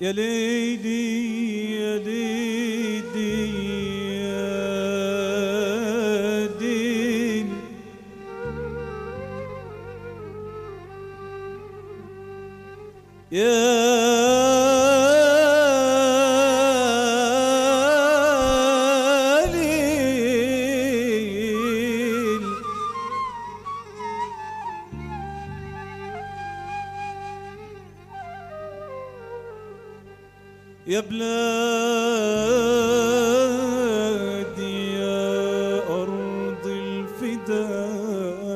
يا ليلي يا ليلي يا دين يا يا بلادي يا أرض الفداء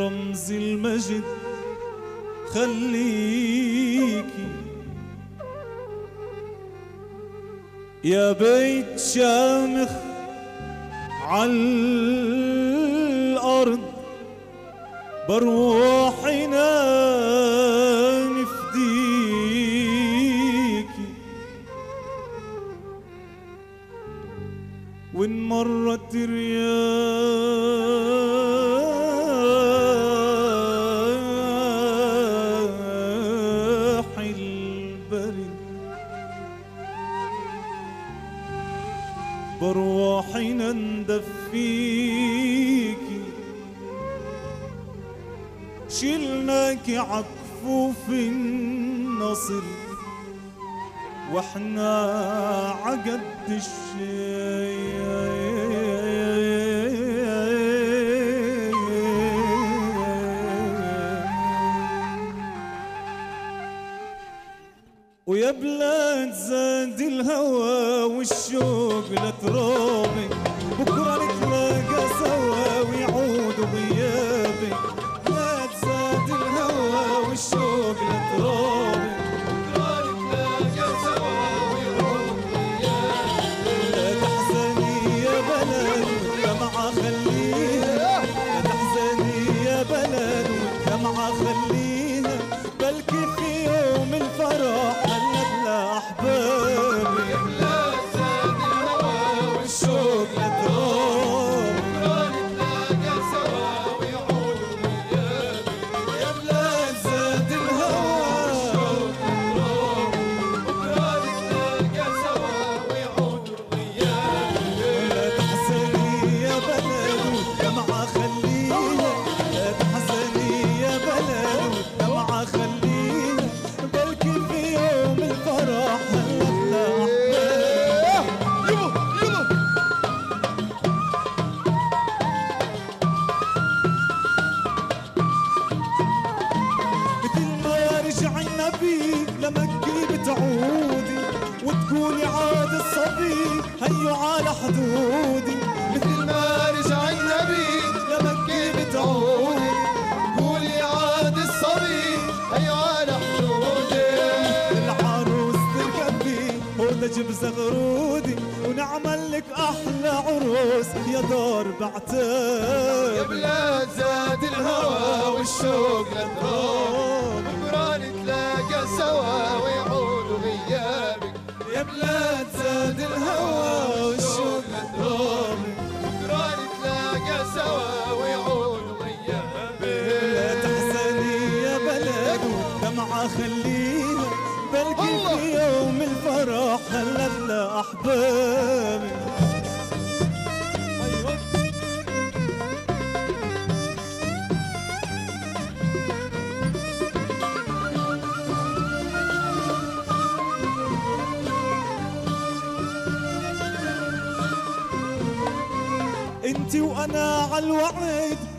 رمز المجد خليكي يا بيت شامخ عالأرض بروحنا وإن مرت رياح البرد بروحنا ندفيكي شلناك عكفوف النصر. وإحنا عقد الشيء. ويا بلاد زاد الهوى والشوق لترابي النبي لمكة بتعودي وتقولي عاد الصبي هيو على حدودي. مثل ما رجع النبي لمكة بتعودي قولي عاد الصبي هيا على حدودي. العروس تركبي ونجيب زغرودي ونعمل لك أحلى عروس. يا دار يا بعتاب بلاد زاد الهوى والشوق للتراب هلت لأحبابي أيوة. انتي وأنا على الوعد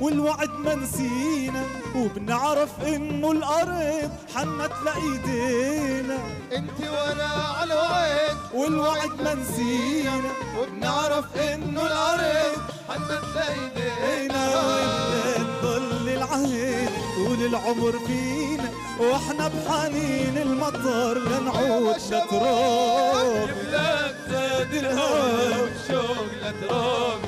والوعد ما نسينا وبنعرف إنه الأرض حنت لإيدينا. أنت وأنا على وعد والوعد ما نسينا وبنعرف إنه الأرض حنت لإيدينا. تضل العهد طول العمر فينا وإحنا بحنين المطر لنعود لتراب بلاد زاد الهوى والشوق لترابي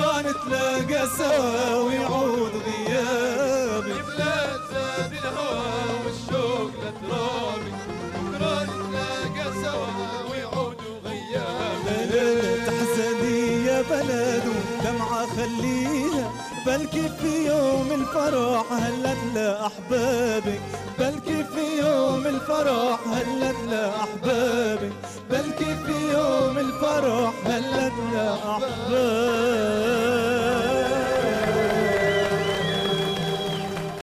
بكره نتلاقى سوا ويعود غيابي. بلاد زاد الهوى والشوق لترابي بكرة نتلاقى سوا ويعودوا غيابي. لا تحزني يا بلد ودمعة خليها. بلكي في يوم الفرح هلت لأحبابك بلكي في يوم الفرح هلت لأحبابك